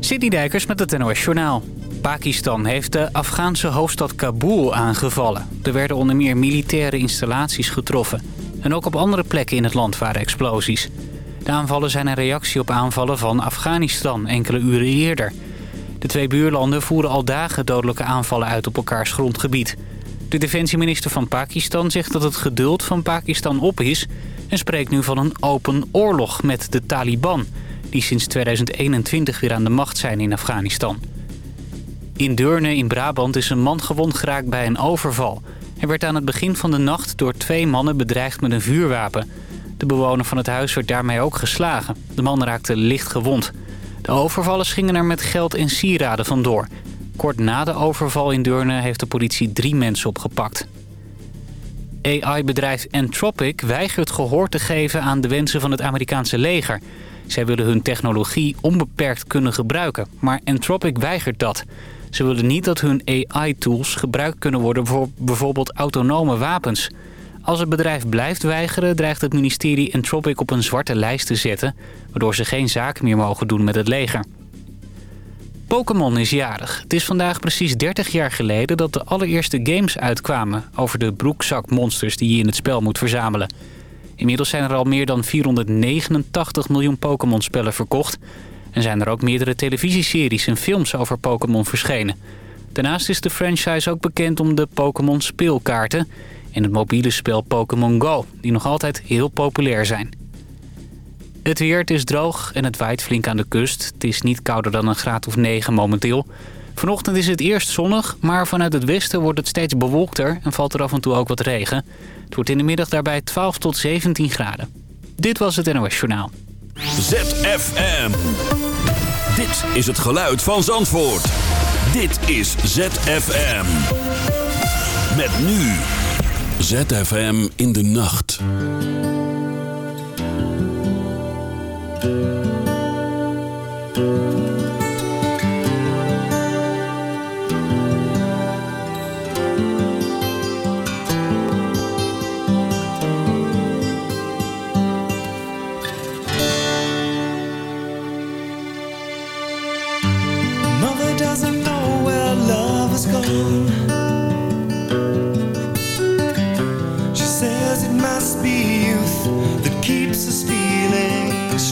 Sidney Dijkers met het NOS Journaal. Pakistan heeft de Afghaanse hoofdstad Kabul aangevallen. Er werden onder meer militaire installaties getroffen. En ook op andere plekken in het land waren explosies. De aanvallen zijn een reactie op aanvallen van Afghanistan enkele uren eerder. De twee buurlanden voeren al dagen dodelijke aanvallen uit op elkaars grondgebied. De defensieminister van Pakistan zegt dat het geduld van Pakistan op is... en spreekt nu van een open oorlog met de Taliban... die sinds 2021 weer aan de macht zijn in Afghanistan. In Deurne in Brabant is een man gewond geraakt bij een overval. Hij werd aan het begin van de nacht door twee mannen bedreigd met een vuurwapen. De bewoner van het huis werd daarmee ook geslagen. De man raakte licht gewond. De overvallers gingen er met geld en sieraden vandoor. Kort na de overval in Deurne heeft de politie drie mensen opgepakt. AI-bedrijf Anthropic weigert gehoor te geven aan de wensen van het Amerikaanse leger. Zij willen hun technologie onbeperkt kunnen gebruiken, maar Anthropic weigert dat. Ze willen niet dat hun AI-tools gebruikt kunnen worden voor bijvoorbeeld autonome wapens. Als het bedrijf blijft weigeren, dreigt het ministerie Entropic op een zwarte lijst te zetten... waardoor ze geen zaken meer mogen doen met het leger. Pokémon is jarig. Het is vandaag precies 30 jaar geleden dat de allereerste games uitkwamen... over de broekzakmonsters die je in het spel moet verzamelen. Inmiddels zijn er al meer dan 489 miljoen Pokémon-spellen verkocht... en zijn er ook meerdere televisieseries en films over Pokémon verschenen. Daarnaast is de franchise ook bekend om de Pokémon speelkaarten... en het mobiele spel Pokémon Go, die nog altijd heel populair zijn. Het weer, het is droog en het waait flink aan de kust. Het is niet kouder dan een graad of 9 momenteel. Vanochtend is het eerst zonnig, maar vanuit het westen wordt het steeds bewolkter... en valt er af en toe ook wat regen. Het wordt in de middag daarbij 12 tot 17 graden. Dit was het NOS Journaal. ZFM. Dit is het geluid van Zandvoort. Dit is ZFM. Met nu. ZFM in de nacht.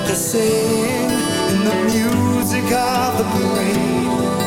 what they're in the music of the parade.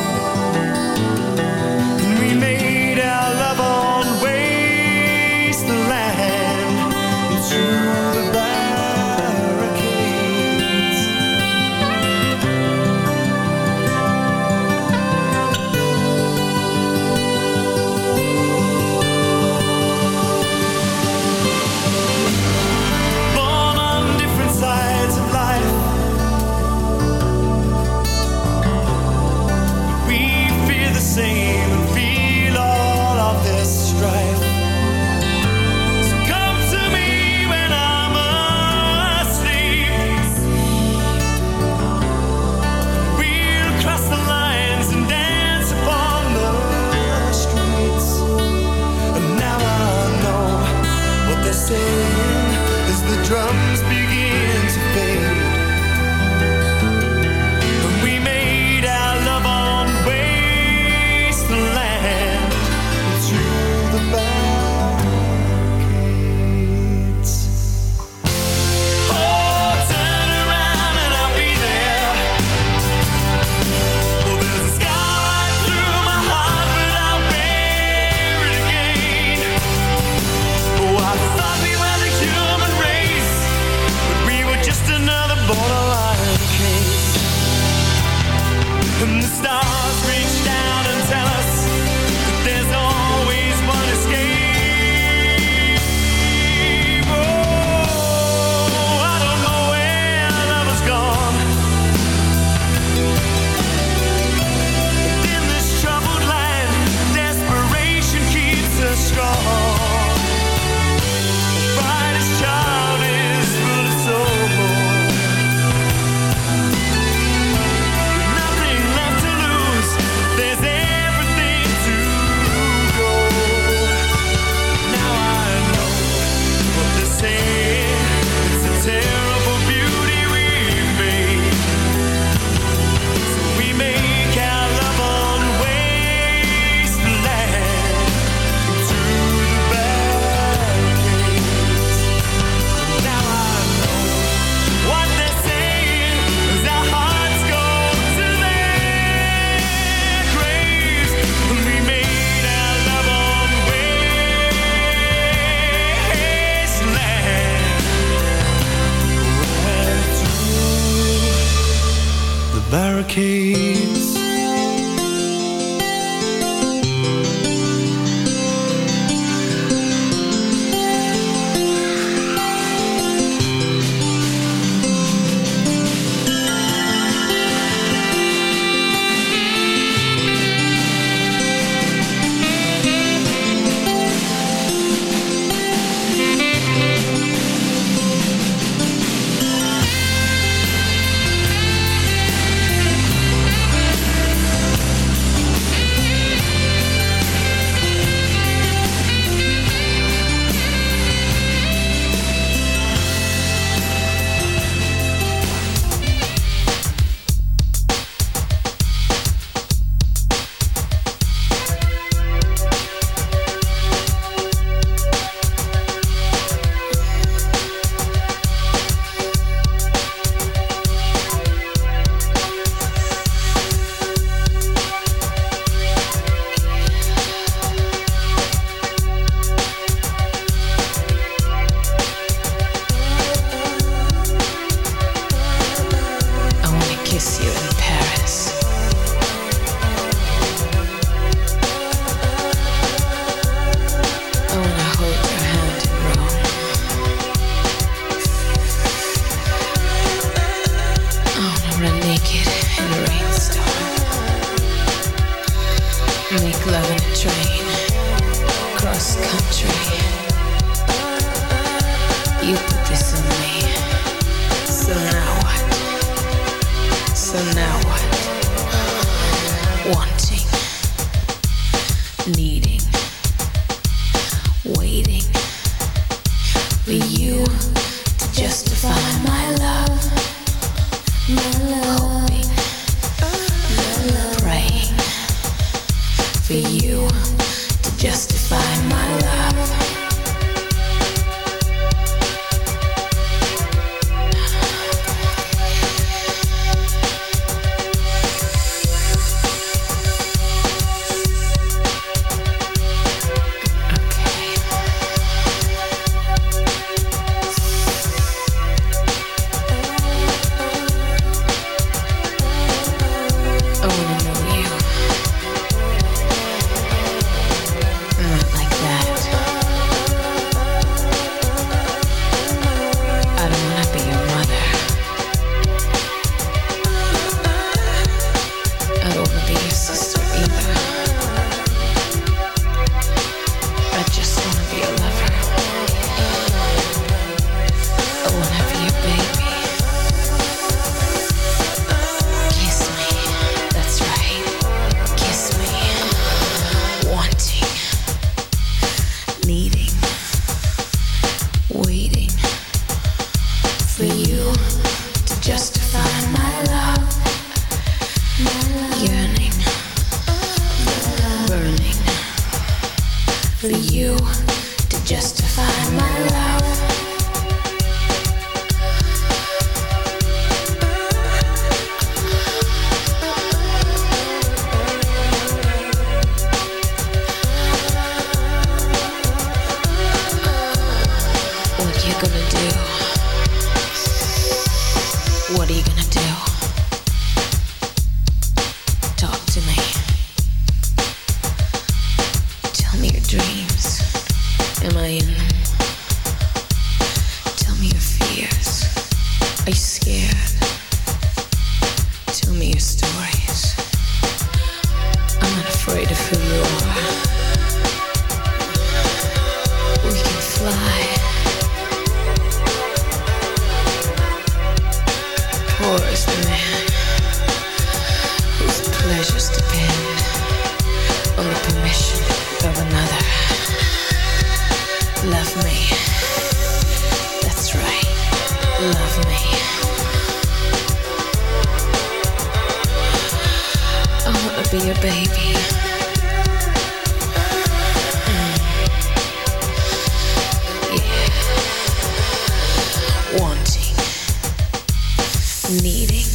needing,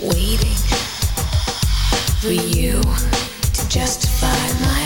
waiting for you to justify my.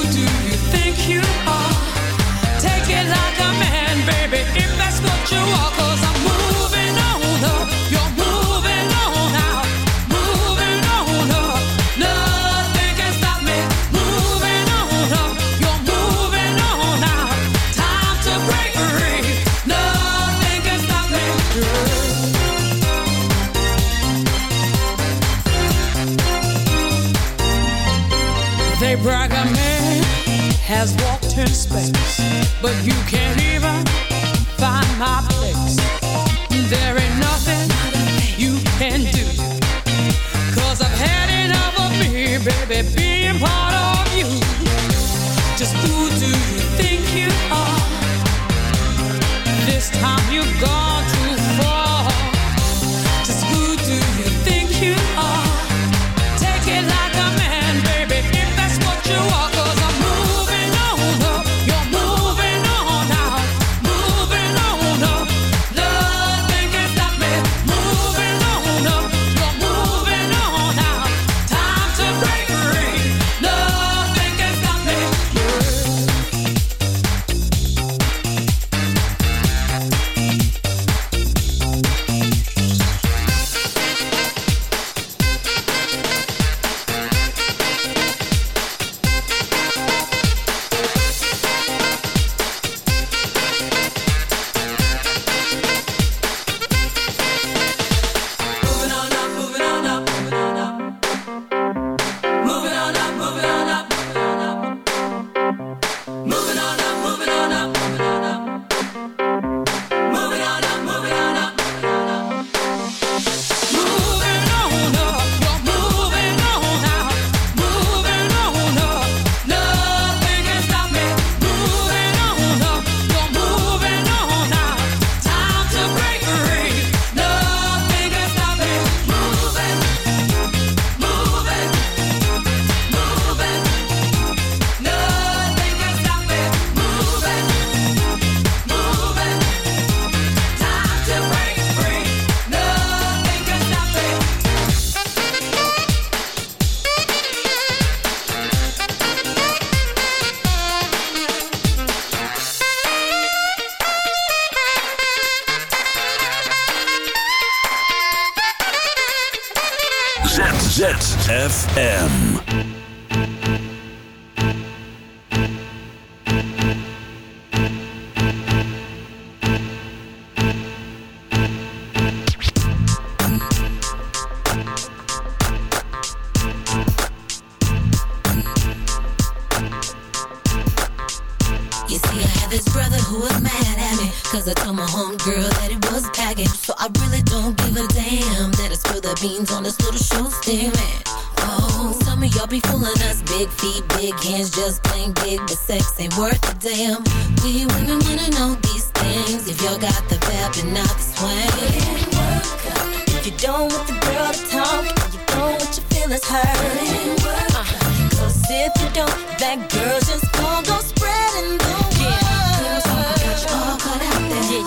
see, I had this brother who was mad at me. Cause I told my homegirl that it was packing. So I really don't give a damn that I spill the beans on this little show steering. Oh, some of y'all be fooling us. Big feet, big hands, just plain big, but sex ain't worth a damn. We women wanna know these things. If y'all got the vibe and not the swing. If you don't want the girl to talk, and you don't want your feelings hurt. Uh, Cause if you don't, that girl's just gonna go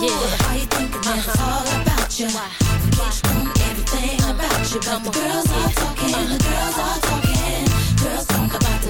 Yeah. Why you thinking it's all about you? Everything about you. But the girls are talking, the girls are talking. Girls talk about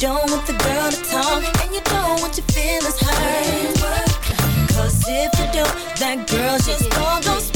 don't want the girl to talk, and you don't want your feelings hurt. Cause if you don't, that girl, just gonna go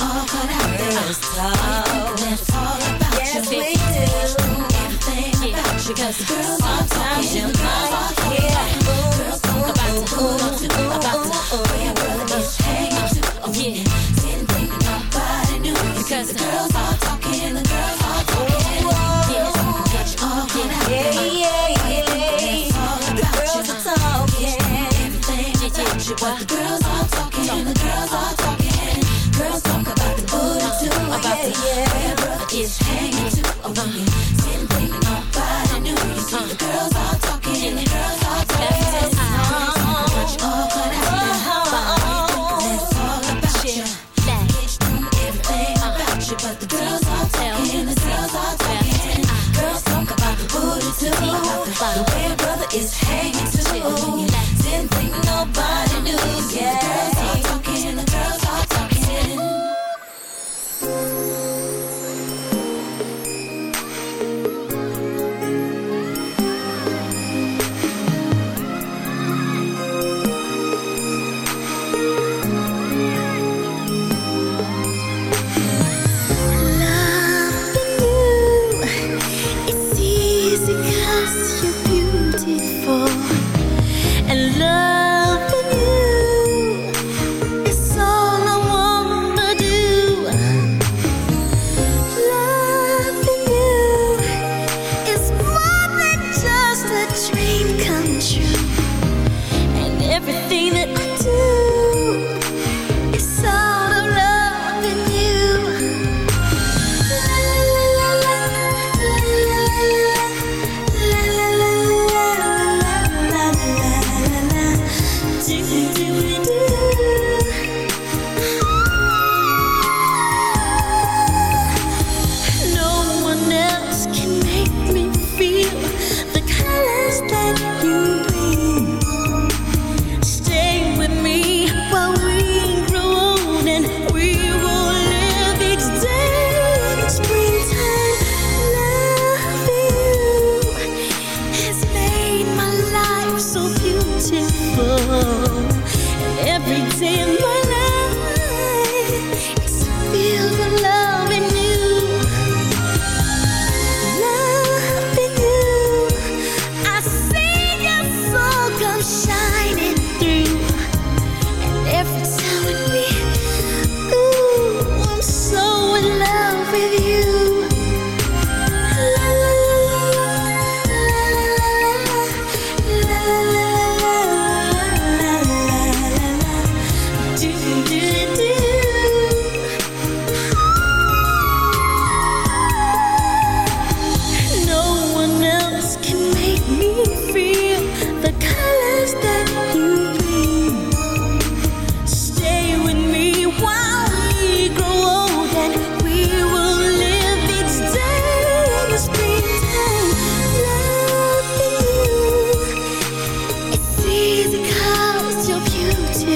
All cut out there. Girls talk. That's all about Yes, you. we do. Everything Yeah. about you. Cause are sometimes you girls are might talking. hear Girls talking about to. Yeah. Girls are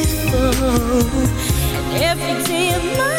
beautiful. And every day of my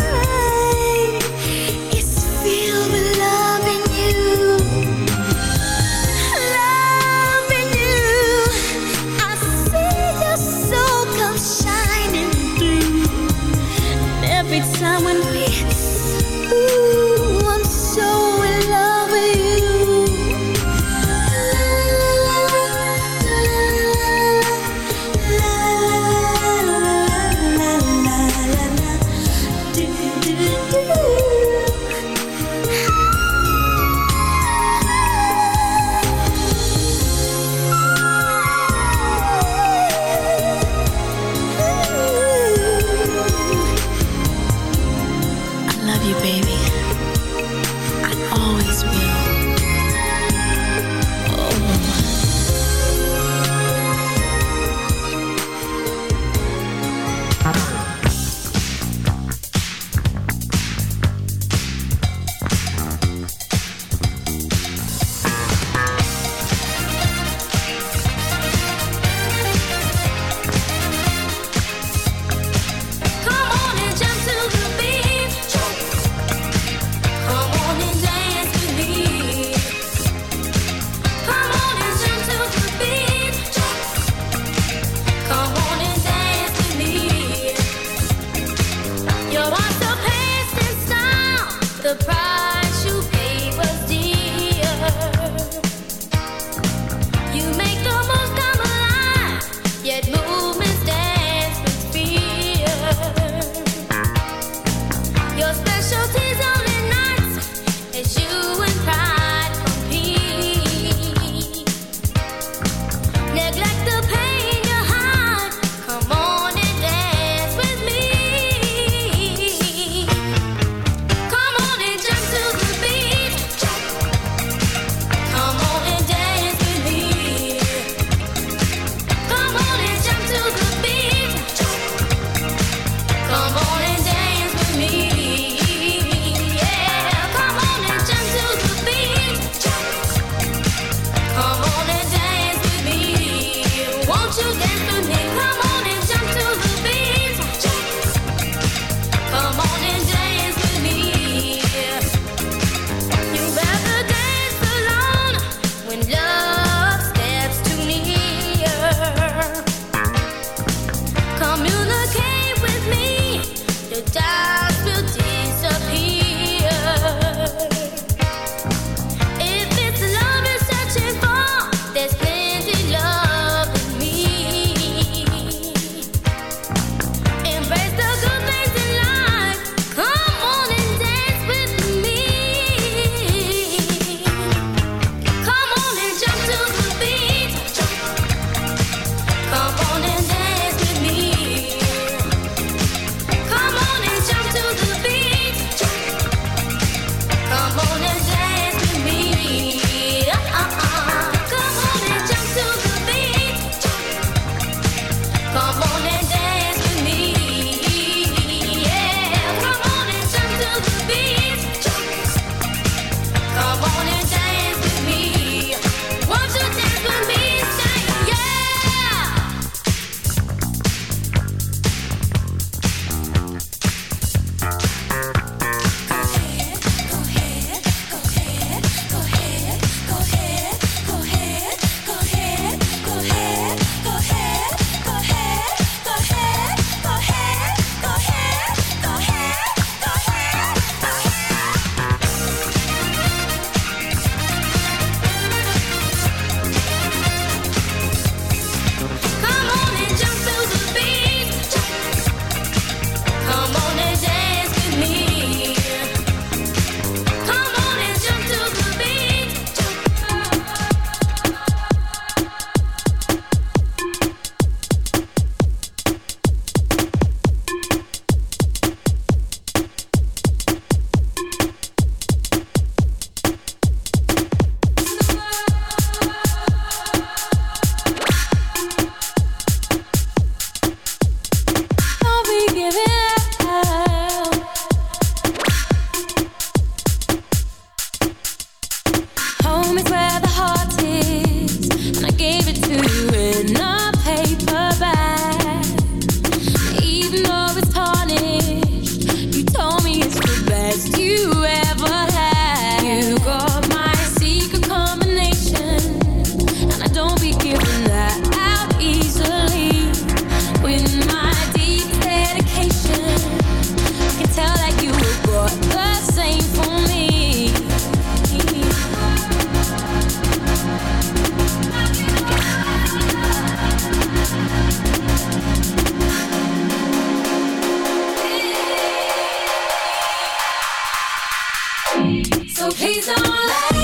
So please don't let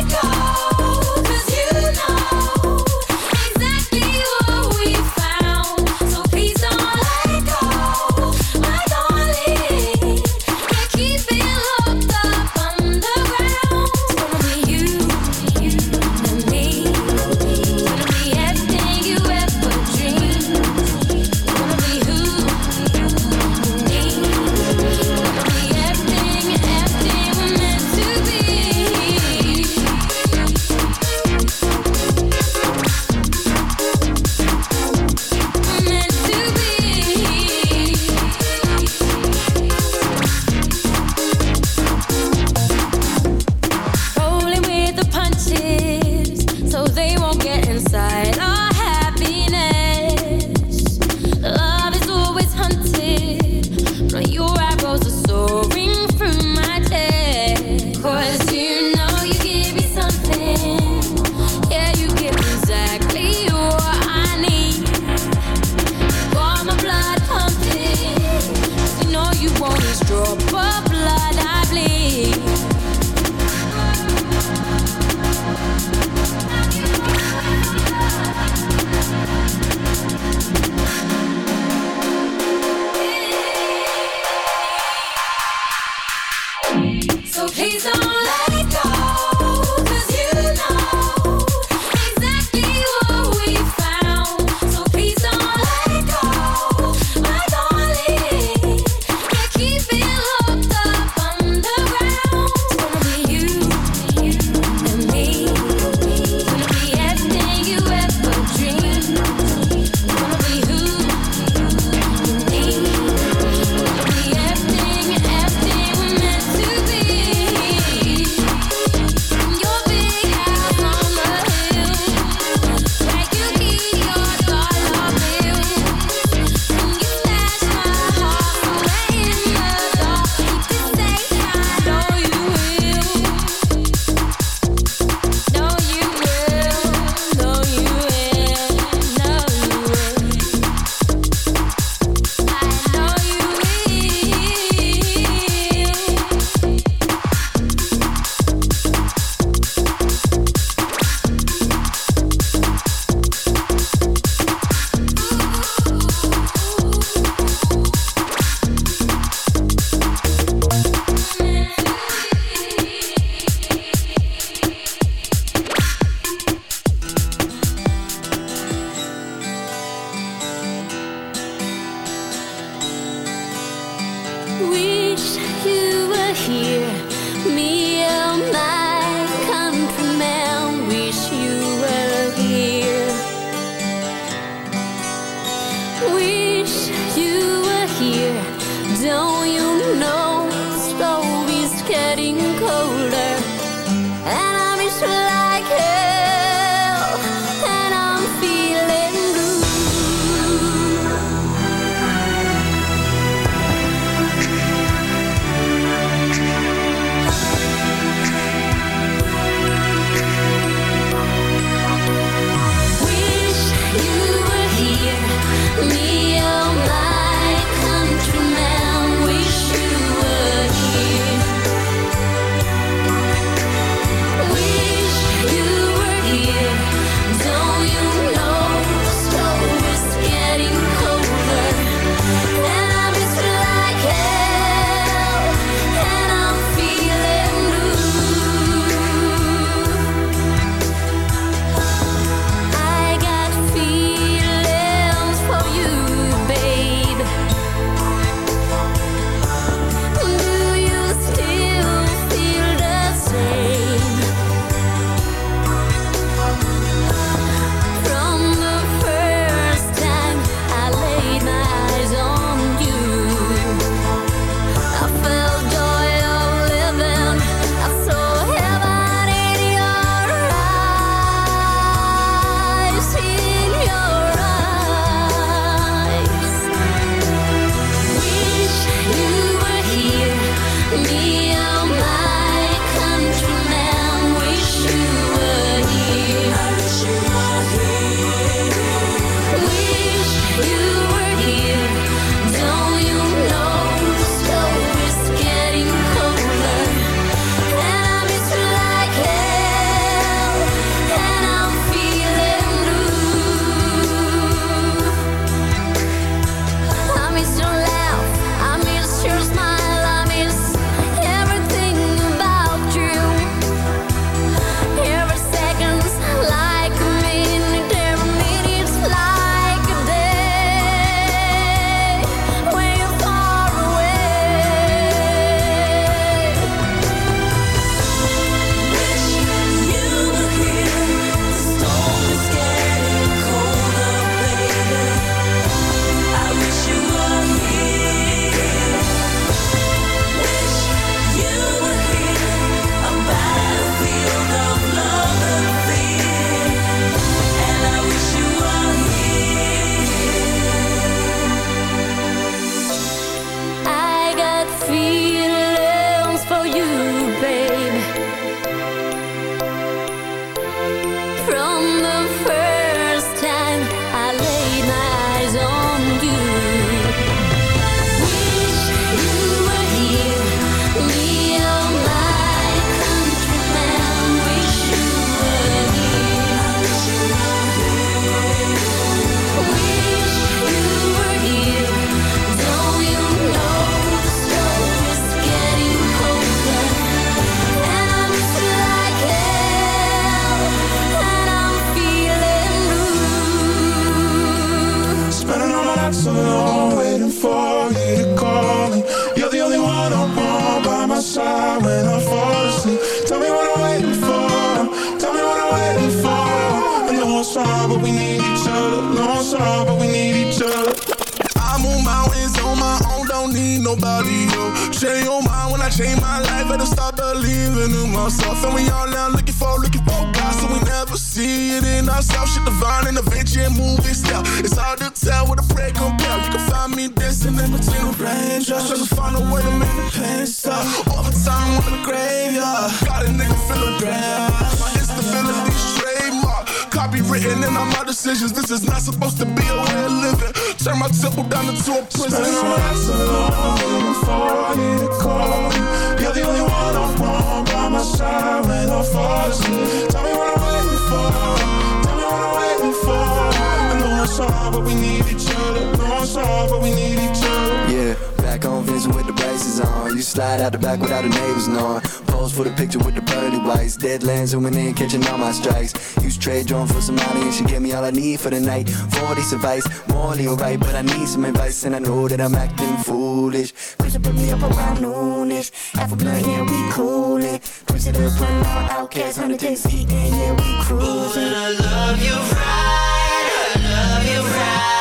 but we need each other. No, I'm sorry, but we need each other. Yeah back on Vincent with the braces on. You slide out the back without the neighbors knowing. Pose for the picture with the pearly whites. Deadlands zooming in, catching all my strikes. Use trade drone for some money and she gave me all I need for the night. 40 advice, morally alright, but I need some advice and I know that I'm acting foolish. Push it, put me up around noonish. Half blood, yeah, we coolin'. Push it up, put on outcasts, 100 days eating, yeah, we cruising. Ooh, and I love you right, I love you right.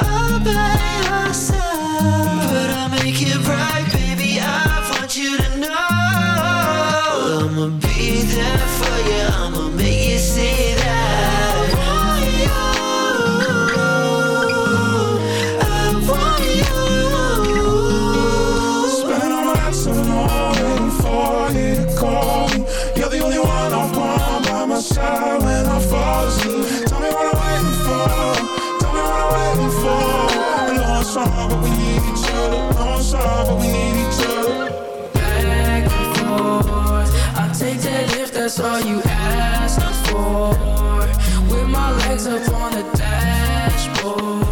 Oh, all We need each other. we need each other. back and forth. I take that if that's all you ask for. With my legs up on the dashboard.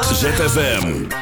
ZFM.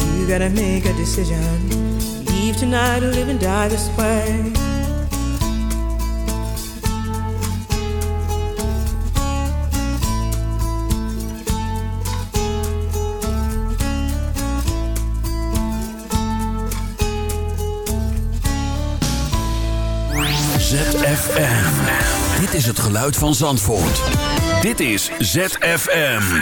You gotta make a decision. Leave tonight or live and die this way. ZFM. Dit is het geluid van Zandvoort. Dit is ZFM.